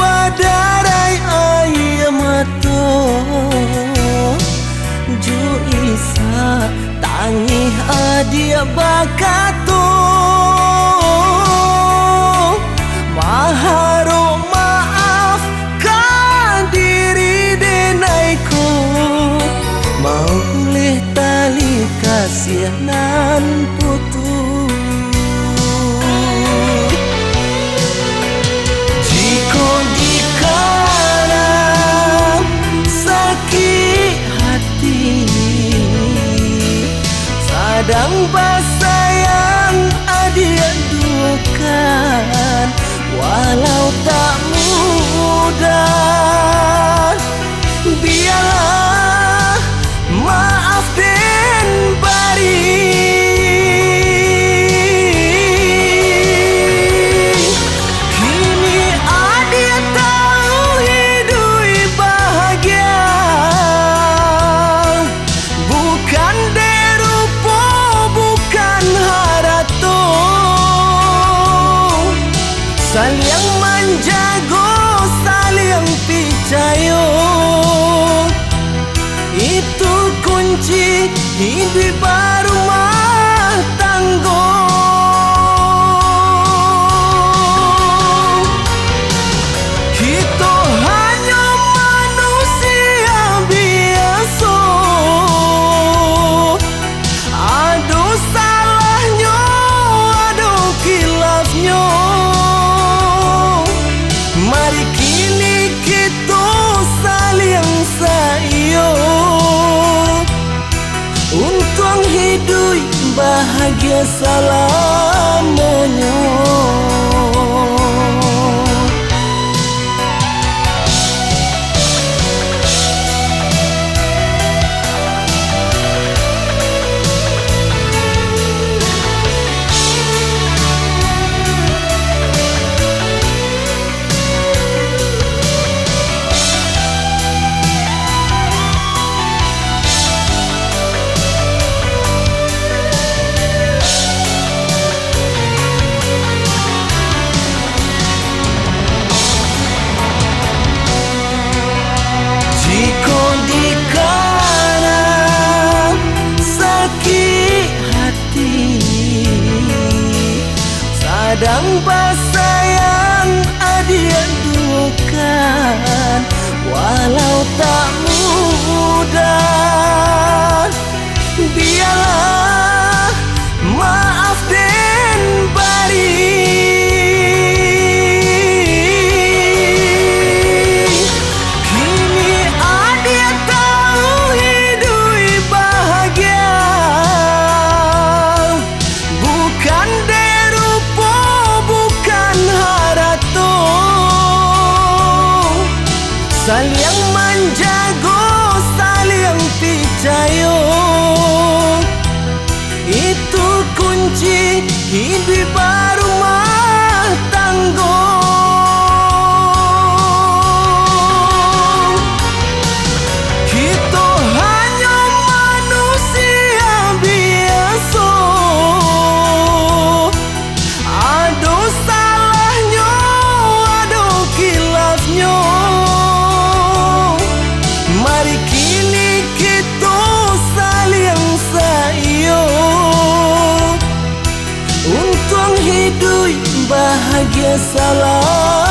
badarai air mata Ju isa tangih adia bakat over. Saling manjago, saling picayo Itu kunci hidup baru. bahagia selamanya Kadang pasayan adian dukan Walau tak mungkin 善良 sala